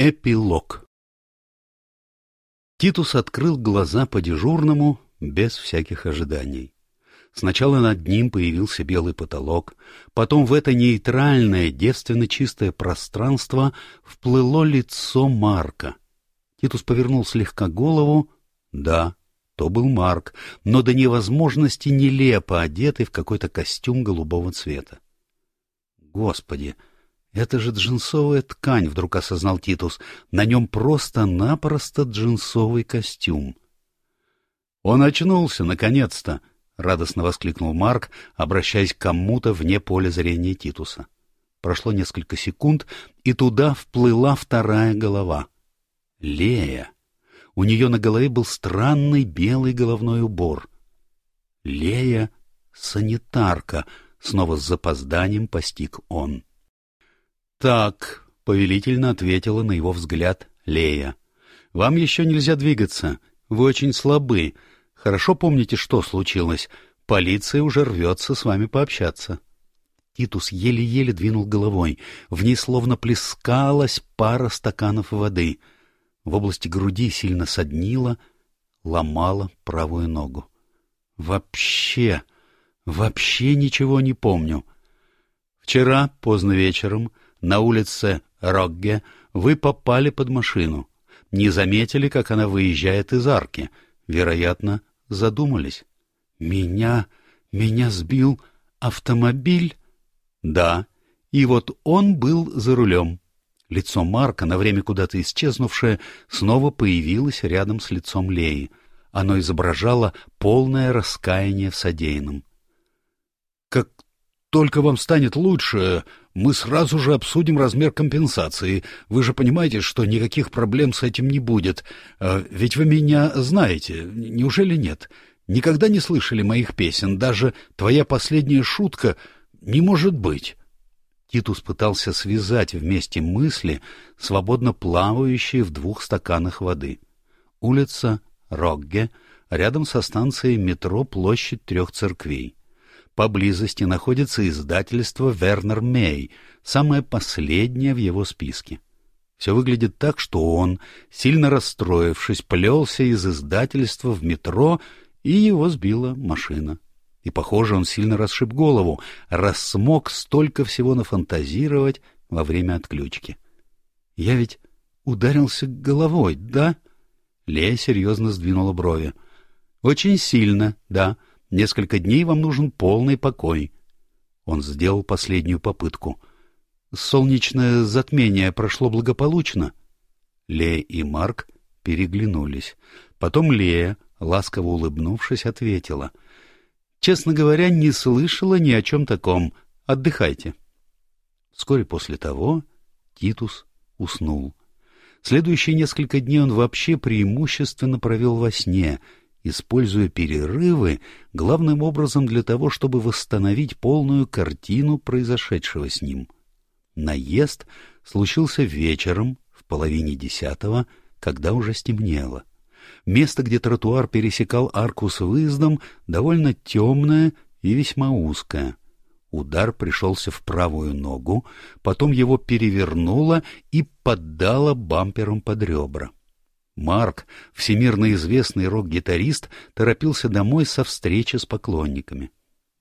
Эпилог Титус открыл глаза по-дежурному, без всяких ожиданий. Сначала над ним появился белый потолок, потом в это нейтральное, девственно чистое пространство вплыло лицо Марка. Титус повернул слегка голову. Да, то был Марк, но до невозможности нелепо одетый в какой-то костюм голубого цвета. Господи! «Это же джинсовая ткань», — вдруг осознал Титус. «На нем просто-напросто джинсовый костюм». «Он очнулся, наконец-то!» — радостно воскликнул Марк, обращаясь к кому-то вне поля зрения Титуса. Прошло несколько секунд, и туда вплыла вторая голова. Лея. У нее на голове был странный белый головной убор. Лея — санитарка, — снова с запозданием постиг он. «Так», — повелительно ответила на его взгляд Лея. «Вам еще нельзя двигаться. Вы очень слабы. Хорошо помните, что случилось. Полиция уже рвется с вами пообщаться». Титус еле-еле двинул головой. В ней словно плескалась пара стаканов воды. В области груди сильно соднило, ломала правую ногу. «Вообще, вообще ничего не помню. Вчера, поздно вечером, на улице Рогге вы попали под машину. Не заметили, как она выезжает из арки. Вероятно, задумались. Меня... меня сбил автомобиль? Да. И вот он был за рулем. Лицо Марка, на время куда-то исчезнувшее, снова появилось рядом с лицом Леи. Оно изображало полное раскаяние в содеянном. — только вам станет лучше, мы сразу же обсудим размер компенсации. Вы же понимаете, что никаких проблем с этим не будет. А ведь вы меня знаете, неужели нет? Никогда не слышали моих песен, даже твоя последняя шутка не может быть. Титус пытался связать вместе мысли, свободно плавающие в двух стаканах воды. Улица Рогге, рядом со станцией метро Площадь Трех Церквей. Поблизости находится издательство «Вернер Мей», самое последнее в его списке. Все выглядит так, что он, сильно расстроившись, плелся из издательства в метро, и его сбила машина. И, похоже, он сильно расшиб голову, раз смог столько всего нафантазировать во время отключки. «Я ведь ударился головой, да?» Лея серьезно сдвинула брови. «Очень сильно, да. Несколько дней вам нужен полный покой. Он сделал последнюю попытку. Солнечное затмение прошло благополучно. Лея и Марк переглянулись. Потом Лея, ласково улыбнувшись, ответила. «Честно говоря, не слышала ни о чем таком. Отдыхайте». Вскоре после того Титус уснул. Следующие несколько дней он вообще преимущественно провел во сне — используя перерывы главным образом для того, чтобы восстановить полную картину произошедшего с ним. Наезд случился вечером, в половине десятого, когда уже стемнело. Место, где тротуар пересекал арку с выездом, довольно темное и весьма узкое. Удар пришелся в правую ногу, потом его перевернуло и поддало бампером под ребра. Марк, всемирно известный рок-гитарист, торопился домой со встречи с поклонниками.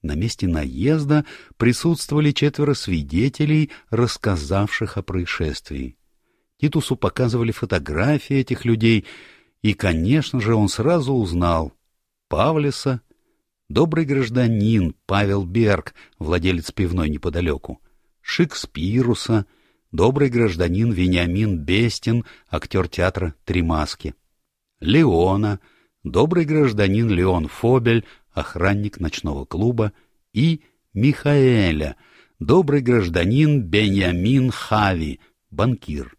На месте наезда присутствовали четверо свидетелей, рассказавших о происшествии. Титусу показывали фотографии этих людей, и, конечно же, он сразу узнал Павлиса, добрый гражданин Павел Берг, владелец пивной неподалеку, Шекспируса — добрый гражданин Вениамин Бестин, актер театра «Три маски», Леона, добрый гражданин Леон Фобель, охранник ночного клуба, и Михаэля, добрый гражданин Беньямин Хави, банкир.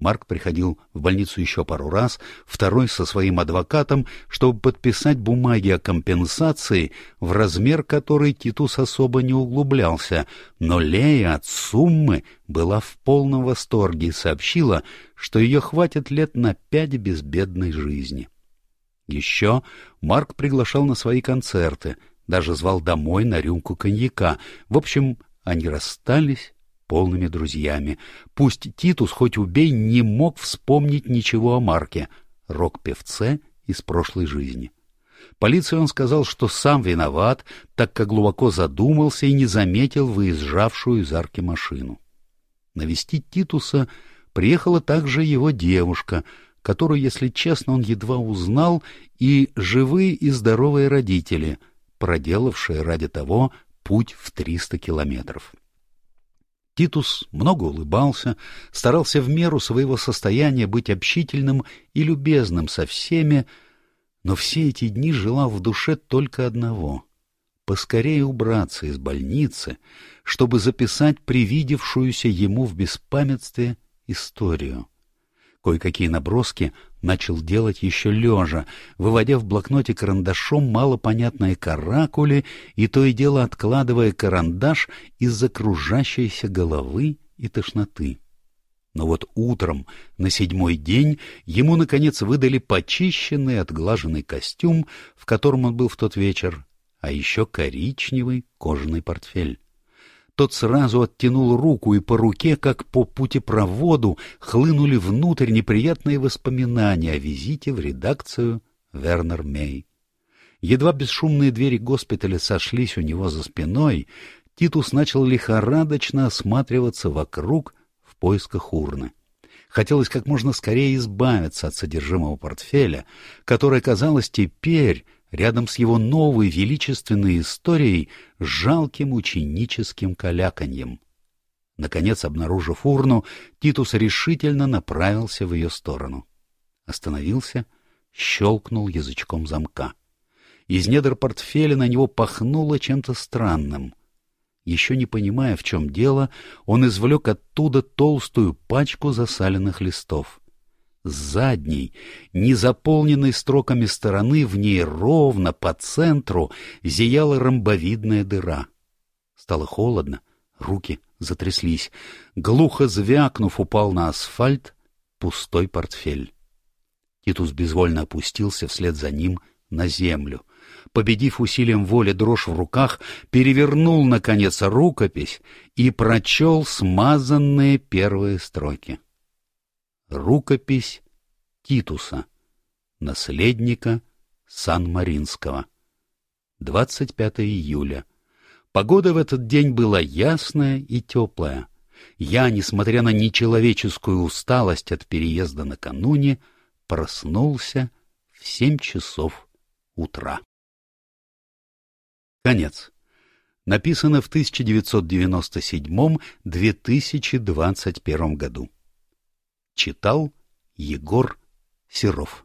Марк приходил в больницу еще пару раз, второй со своим адвокатом, чтобы подписать бумаги о компенсации, в размер которой Титус особо не углублялся, но Лея от суммы была в полном восторге и сообщила, что ее хватит лет на пять безбедной жизни. Еще Марк приглашал на свои концерты, даже звал домой на рюмку коньяка. В общем, они расстались полными друзьями. Пусть Титус, хоть убей, не мог вспомнить ничего о Марке, рок-певце из прошлой жизни. Полиции он сказал, что сам виноват, так как глубоко задумался и не заметил выезжавшую из арки машину. Навестить Титуса приехала также его девушка, которую, если честно, он едва узнал, и живые и здоровые родители, проделавшие ради того путь в триста километров. Титус много улыбался, старался в меру своего состояния быть общительным и любезным со всеми, но все эти дни желал в душе только одного — поскорее убраться из больницы, чтобы записать привидевшуюся ему в беспамятстве историю. Кое-какие наброски начал делать еще лежа, выводя в блокноте карандашом малопонятные каракули и то и дело откладывая карандаш из-за головы и тошноты. Но вот утром, на седьмой день, ему, наконец, выдали почищенный, отглаженный костюм, в котором он был в тот вечер, а еще коричневый кожаный портфель. Тот сразу оттянул руку, и по руке, как по путепроводу, хлынули внутрь неприятные воспоминания о визите в редакцию Вернер Мей. Едва бесшумные двери госпиталя сошлись у него за спиной, Титус начал лихорадочно осматриваться вокруг в поисках урны. Хотелось как можно скорее избавиться от содержимого портфеля, которое, казалось, теперь рядом с его новой величественной историей жалким ученическим каляканьем. Наконец, обнаружив урну, Титус решительно направился в ее сторону. Остановился, щелкнул язычком замка. Из недр портфеля на него пахнуло чем-то странным. Еще не понимая, в чем дело, он извлек оттуда толстую пачку засаленных листов. С задней, не заполненной строками стороны, в ней ровно по центру зияла ромбовидная дыра. Стало холодно, руки затряслись. Глухо звякнув, упал на асфальт пустой портфель. Титус безвольно опустился вслед за ним на землю. Победив усилием воли дрожь в руках, перевернул, наконец, рукопись и прочел смазанные первые строки. Рукопись Титуса, наследника Сан-Маринского. 25 июля. Погода в этот день была ясная и теплая. Я, несмотря на нечеловеческую усталость от переезда накануне, проснулся в семь часов утра. Конец. Написано в 1997-2021 году. Читал Егор Серов